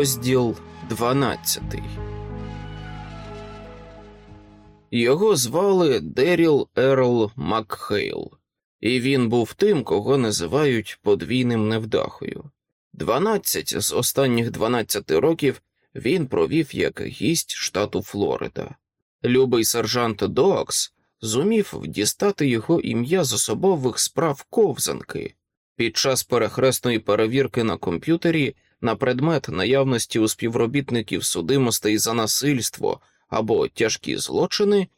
Розділ 12 Його звали Деріл Ерл Макхейл, і він був тим, кого називають подвійним невдахою. Дванадцять з останніх дванадцяти років він провів як гість штату Флорида. Любий сержант Доакс зумів дістати його ім'я з особових справ ковзанки. Під час перехресної перевірки на комп'ютері на предмет наявності у співробітників судимостей за насильство або тяжкі злочини,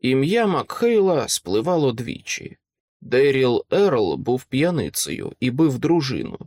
ім'я Макхейла спливало двічі. Деріл Ерл був п'яницею і бив дружину.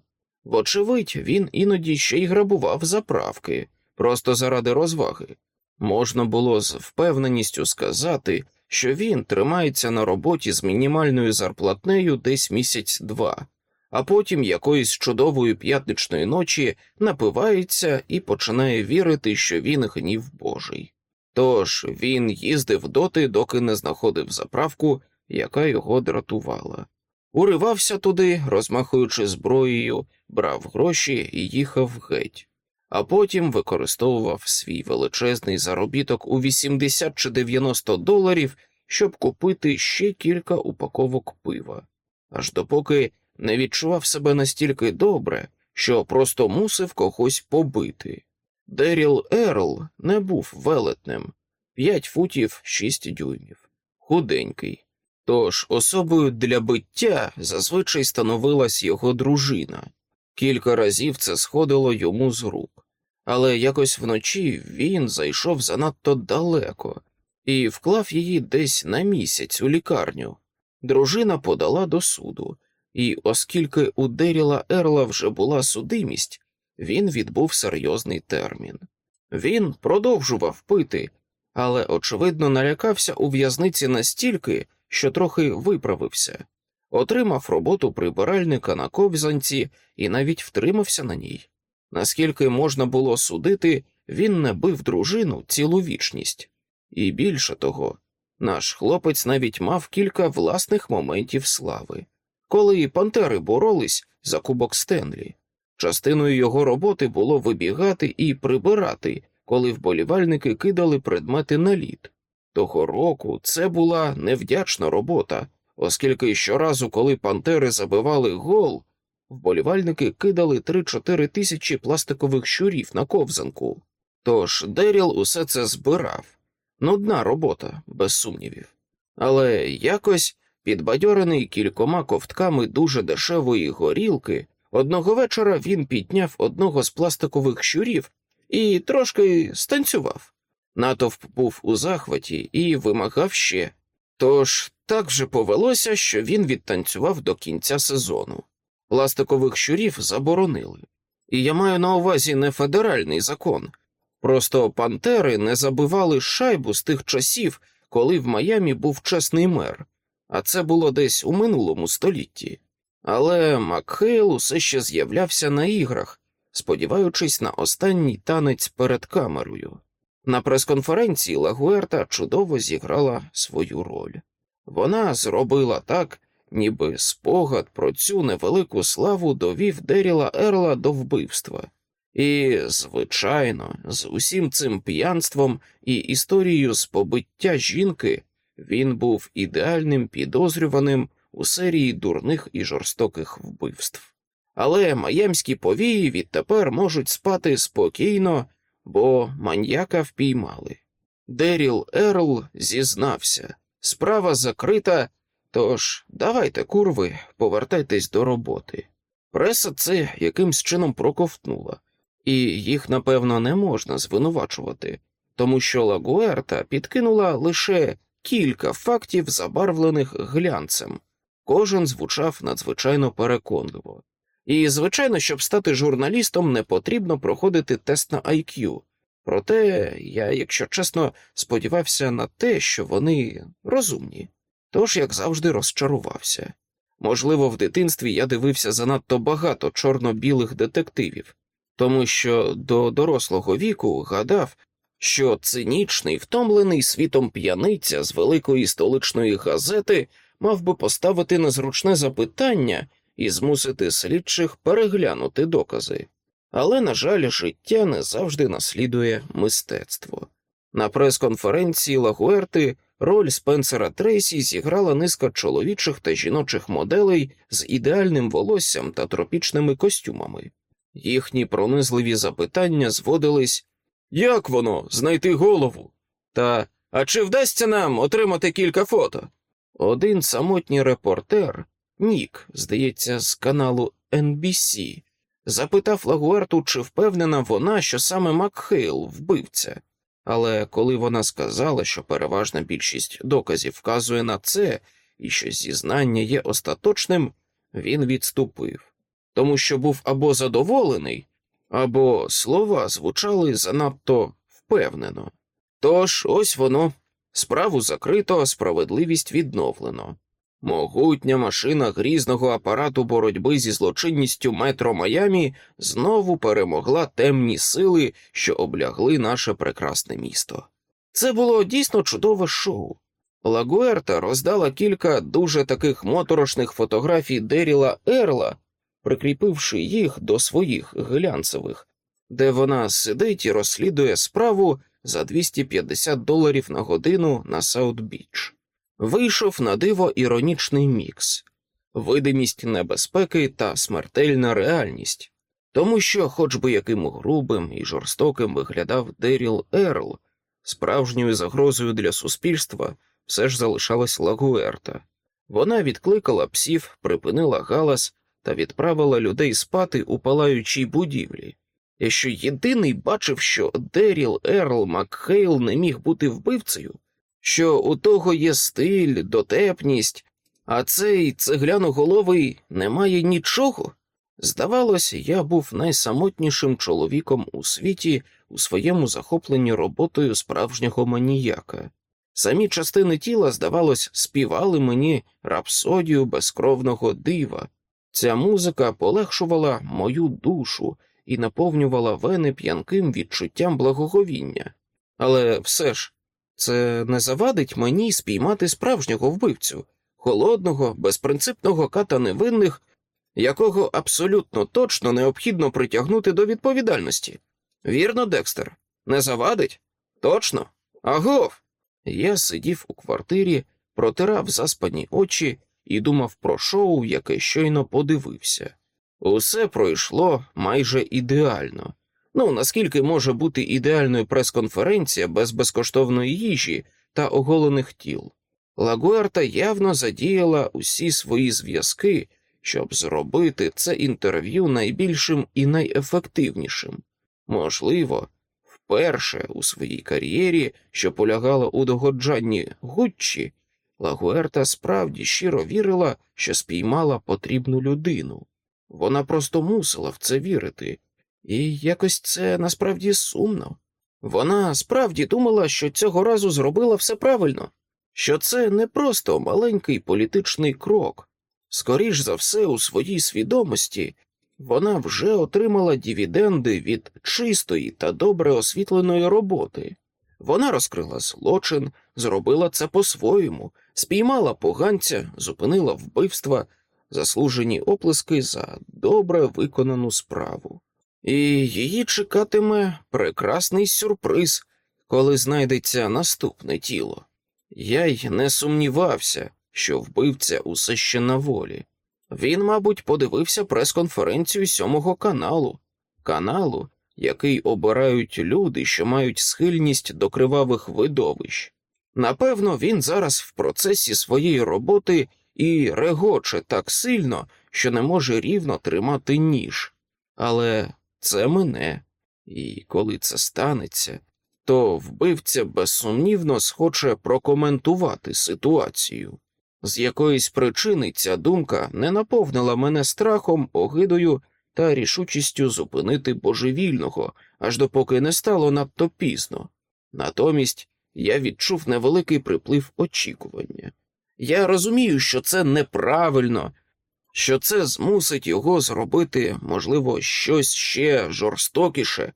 Вочевидь, він іноді ще й грабував заправки, просто заради розваги. Можна було з впевненістю сказати, що він тримається на роботі з мінімальною зарплатнею десь місяць-два, а потім якоїсь чудової п'ятничної ночі напивається і починає вірити, що він гнів Божий. Тож він їздив доти, доки не знаходив заправку, яка його дратувала. Уривався туди, розмахуючи зброєю, брав гроші і їхав геть, а потім використовував свій величезний заробіток у 80 чи 90 доларів, щоб купити ще кілька упаковок пива, аж допоки не відчував себе настільки добре, що просто мусив когось побити. Деріл Ерл не був велетнем п'ять футів шість дюймів, худенький. Тож особою для биття зазвичай становилась його дружина. Кілька разів це сходило йому з рук, але якось вночі він зайшов занадто далеко і вклав її десь на місяць у лікарню. Дружина подала до суду, і оскільки у Деріла Ерла вже була судимість, він відбув серйозний термін. Він продовжував пити, але, очевидно, налякався у в'язниці настільки, що трохи виправився, отримав роботу прибиральника на ковзанці і навіть втримався на ній. Наскільки можна було судити, він не бив дружину цілу вічність. І більше того, наш хлопець навіть мав кілька власних моментів слави, коли пантери боролись за кубок Стенлі. Частиною його роботи було вибігати і прибирати, коли вболівальники кидали предмети на лід. Того року це була невдячна робота, оскільки щоразу, коли пантери забивали гол, вболівальники кидали 3-4 тисячі пластикових щурів на ковзанку. Тож Деріл усе це збирав. Нудна робота, без сумнівів. Але якось, підбадьорений кількома ковтками дуже дешевої горілки, одного вечора він підняв одного з пластикових щурів і трошки станцював. Натовп був у захваті і вимагав ще. Тож так вже повелося, що він відтанцював до кінця сезону. Пластикових щурів заборонили. І я маю на увазі не федеральний закон. Просто пантери не забивали шайбу з тих часів, коли в Майамі був чесний мер, а це було десь у минулому столітті. Але Макхейл усе ще з'являвся на іграх, сподіваючись на останній танець перед камерою. На прес-конференції Лагуерта чудово зіграла свою роль. Вона зробила так, ніби спогад про цю невелику славу довів Деріла Ерла до вбивства. І, звичайно, з усім цим п'янством і історією з побиття жінки він був ідеальним підозрюваним у серії дурних і жорстоких вбивств. Але маємські повії відтепер можуть спати спокійно, бо маньяка впіймали. Деріл Ерл зізнався, справа закрита, тож давайте, курви, повертайтесь до роботи. Преса це якимсь чином проковтнула, і їх, напевно, не можна звинувачувати, тому що Лагуерта підкинула лише кілька фактів, забарвлених глянцем. Кожен звучав надзвичайно переконливо. І, звичайно, щоб стати журналістом, не потрібно проходити тест на IQ. Проте я, якщо чесно, сподівався на те, що вони розумні, тож, як завжди, розчарувався. Можливо, в дитинстві я дивився занадто багато чорно-білих детективів, тому що до дорослого віку гадав, що цинічний, втомлений світом п'яниця з великої столичної газети мав би поставити незручне запитання і змусити слідчих переглянути докази. Але, на жаль, життя не завжди наслідує мистецтво. На прес-конференції Лагуерти роль Спенсера Трейсі зіграла низка чоловічих та жіночих моделей з ідеальним волоссям та тропічними костюмами. Їхні пронизливі запитання зводились Як воно знайти голову? Та а чи вдасться нам отримати кілька фото? Один самотній репортер, Нік, здається, з каналу NBC, запитав Лагуерту, чи впевнена вона, що саме Макхейл вбивця. Але коли вона сказала, що переважна більшість доказів вказує на це і що зізнання є остаточним, він відступив, тому що був або задоволений, або слова звучали занадто впевнено. Тож ось воно, справу закрито, справедливість відновлено. Могутня машина грізного апарату боротьби зі злочинністю метро Майамі знову перемогла темні сили, що облягли наше прекрасне місто. Це було дійсно чудове шоу. Лагуерта роздала кілька дуже таких моторошних фотографій Деріла Ерла, прикріпивши їх до своїх глянцевих, де вона сидить і розслідує справу за 250 доларів на годину на Саут-Біч. Вийшов на диво іронічний мікс, видимість небезпеки та смертельна реальність, тому що, хоч би яким грубим і жорстоким виглядав Деріл Ерл, справжньою загрозою для суспільства все ж залишалась Лагуерта. Вона відкликала псів, припинила галас та відправила людей спати у палаючій будівлі. Я що єдиний бачив, що Деріл Ерл Макхейл не міг бути вбивцею, що у того є стиль, дотепність, а цей цегляноголовий не має нічого. Здавалося, я був найсамотнішим чоловіком у світі у своєму захопленні роботою справжнього маніяка. Самі частини тіла, здавалось, співали мені рапсодію безкровного дива. Ця музика полегшувала мою душу і наповнювала вени п'янким відчуттям благоговіння. Але все ж це не завадить мені спіймати справжнього вбивцю, холодного, безпринципного ката невинних, якого абсолютно точно необхідно притягнути до відповідальності. Вірно, Декстер, не завадить? Точно? Агов. Я сидів у квартирі, протирав заспані очі і думав про шоу, яке щойно подивився. Усе пройшло майже ідеально. Ну, наскільки може бути ідеальною прес-конференція без безкоштовної їжі та оголених тіл. Лагуерта явно задіяла усі свої зв'язки, щоб зробити це інтерв'ю найбільшим і найефективнішим. Можливо, вперше у своїй кар'єрі, що полягала у догоджанні Гуччі, Лагуерта справді щиро вірила, що спіймала потрібну людину. Вона просто мусила в це вірити, і якось це насправді сумно. Вона справді думала, що цього разу зробила все правильно, що це не просто маленький політичний крок. Скоріш за все, у своїй свідомості вона вже отримала дивіденди від чистої та добре освітленої роботи. Вона розкрила злочин, зробила це по-своєму, спіймала поганця, зупинила вбивства, заслужені оплески за добре виконану справу. І її чекатиме прекрасний сюрприз, коли знайдеться наступне тіло. Я й не сумнівався, що вбивця усе ще на волі. Він, мабуть, подивився прес-конференцію сьомого каналу, каналу, який обирають люди, що мають схильність до кривавих видовищ. Напевно, він зараз в процесі своєї роботи і регоче так сильно, що не може рівно тримати ніж. Але це мене, і коли це станеться, то вбивця безсумнівно схоче прокоментувати ситуацію. З якоїсь причини ця думка не наповнила мене страхом, огидою та рішучістю зупинити божевільного, аж допоки не стало надто пізно. Натомість я відчув невеликий приплив очікування. Я розумію, що це неправильно, що це змусить його зробити, можливо, щось ще жорстокіше.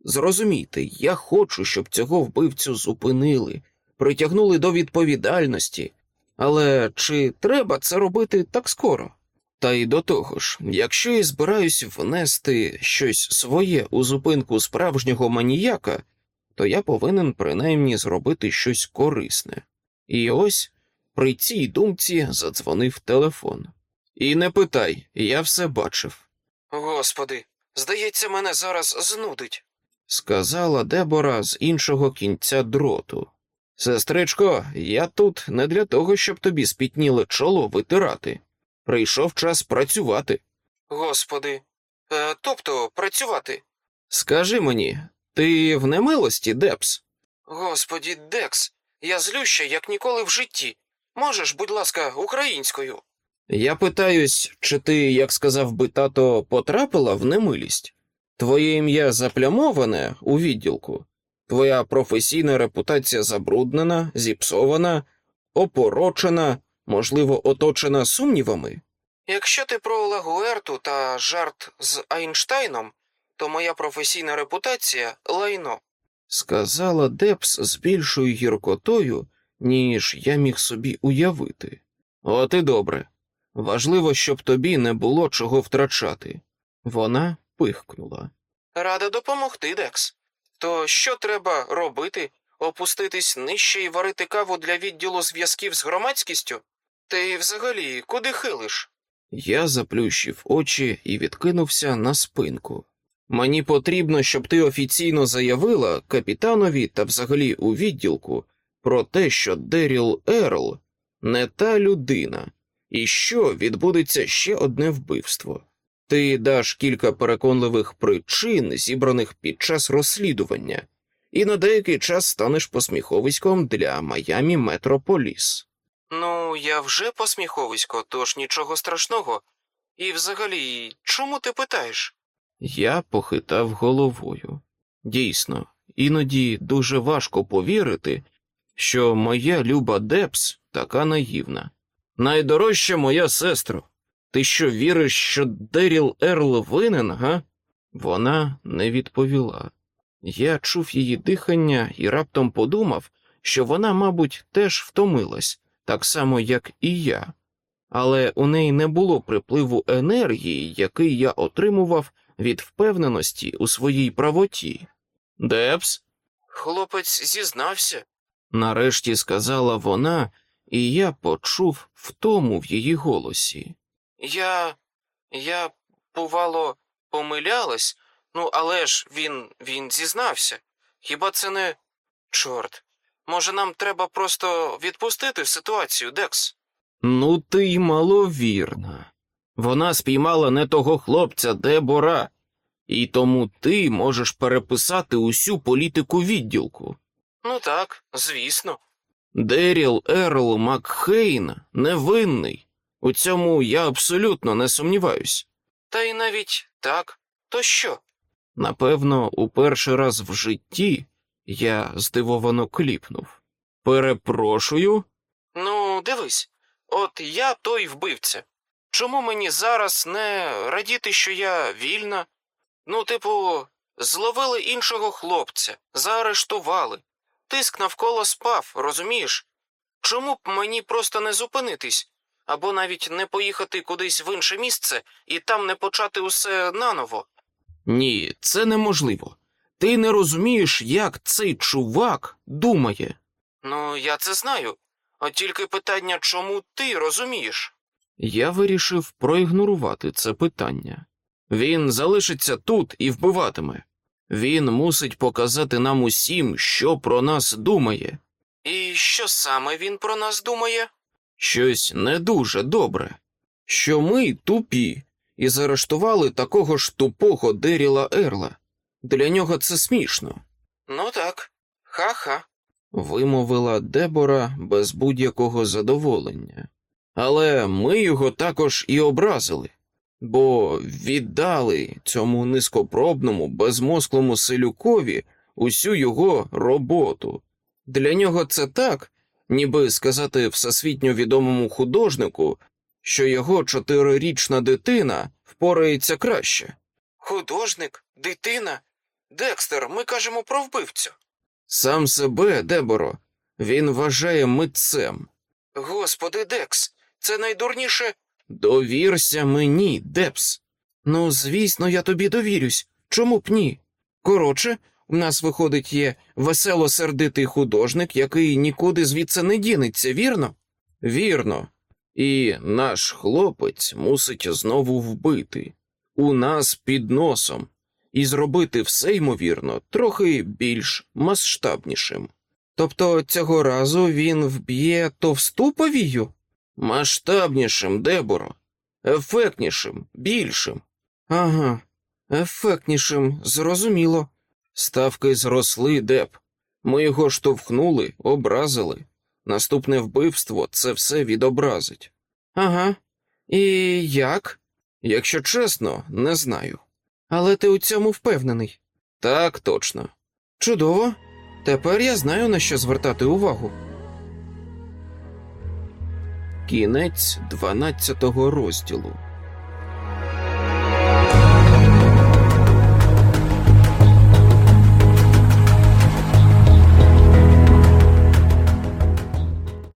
Зрозумійте, я хочу, щоб цього вбивцю зупинили, притягнули до відповідальності, але чи треба це робити так скоро? Та й до того ж, якщо я збираюсь внести щось своє у зупинку справжнього маніяка, то я повинен принаймні зробити щось корисне. І ось при цій думці задзвонив телефон. І не питай, я все бачив. Господи, здається, мене зараз знудить, сказала Дебора з іншого кінця дроту. Сестричко, я тут не для того, щоб тобі спітніле чоло витирати. Прийшов час працювати. Господи, е, тобто працювати. Скажи мені, ти в немилості, Депс? Господі, Декс, я злюща, як ніколи в житті. Можеш, будь ласка, українською. Я питаюсь, чи ти, як сказав би тато, потрапила в немилість? Твоє ім'я заплямоване у відділку, твоя професійна репутація забруднена, зіпсована, опорочена, можливо, оточена сумнівами? Якщо ти про Лагуерту та жарт з Айнштайном, то моя професійна репутація лайно, сказала Депс з більшою гіркотою, ніж я міг собі уявити. От і добре. Важливо, щоб тобі не було чого втрачати. Вона пихкнула. Рада допомогти, Декс. То що треба робити? Опуститись нижче і варити каву для відділу зв'язків з громадськістю? Ти взагалі куди хилиш? Я заплющив очі і відкинувся на спинку. Мені потрібно, щоб ти офіційно заявила капітанові та взагалі у відділку про те, що Деріл Ерл не та людина, і що відбудеться ще одне вбивство. Ти даш кілька переконливих причин, зібраних під час розслідування, і на деякий час станеш посміховиськом для Майамі Метрополіс. Ну, я вже посміховисько, тож нічого страшного. І взагалі, чому ти питаєш? Я похитав головою. Дійсно, іноді дуже важко повірити, що моя люба Депс така наївна. Найдорожча моя сестро. Ти що віриш, що Деріл Ерл винен, га? Вона не відповіла. Я чув її дихання і раптом подумав, що вона, мабуть, теж втомилась, так само, як і я, але у неї не було припливу енергії, який я отримував від впевненості у своїй правоті. Депс? Хлопець зізнався, нарешті сказала вона, і я почув втому в її голосі. Я. я, бувало, помилялась, ну, але ж він він зізнався. Хіба це не. Чорт. Може, нам треба просто відпустити ситуацію, Декс? Ну, ти й маловірна. Вона спіймала не того хлопця, Дебора, і тому ти можеш переписати усю політику відділку. Ну так, звісно. Деріл Ерл Макхейл невинний. У цьому я абсолютно не сумніваюсь. Та й навіть так, то що? Напевно, у перший раз в житті я здивовано кліпнув. Перепрошую. Ну, дивись, от я той вбивця. Чому мені зараз не радіти, що я вільна? Ну, типу, зловили іншого хлопця, заарештували. Тиск навколо спав, розумієш? Чому б мені просто не зупинитись, або навіть не поїхати кудись в інше місце і там не почати усе наново? Ні, це неможливо. Ти не розумієш, як цей чувак думає. Ну, я це знаю. От тільки питання, чому ти розумієш? Я вирішив проігнорувати це питання. Він залишиться тут і вбиватиме. Він мусить показати нам усім, що про нас думає. І що саме він про нас думає? Щось не дуже добре. Що ми тупі і заарештували такого ж тупого Деріла Ерла. Для нього це смішно. Ну так, ха-ха, вимовила Дебора без будь-якого задоволення. Але ми його також і образили, бо віддали цьому низькопробному, безмозклому селюкові усю його роботу. Для нього це так, ніби сказати всесвітньо відомому художнику, що його чотирирічна дитина впорається краще. Художник, дитина, Декстер, ми кажемо про вбивцю. Сам себе, Деборо, він вважає митцем. Господи, Декс, це найдурніше. Довірся мені, Депс. Ну, звісно, я тобі довірюсь. Чому б ні? Коротше, у нас, виходить, є весело сердитий художник, який нікуди звідси не дінеться, вірно? Вірно. І наш хлопець мусить знову вбити у нас під носом і зробити все ймовірно трохи більш масштабнішим. Тобто цього разу він вб'є товсту повію? Масштабнішим, Деборо, ефектнішим, більшим. Ага, ефектнішим, зрозуміло. Ставки зросли, Деб. Ми його штовхнули, образили. Наступне вбивство це все відобразить. Ага. І як? Якщо чесно, не знаю. Але ти у цьому впевнений? Так, точно. Чудово. Тепер я знаю, на що звертати увагу. Кінець 12 розділу.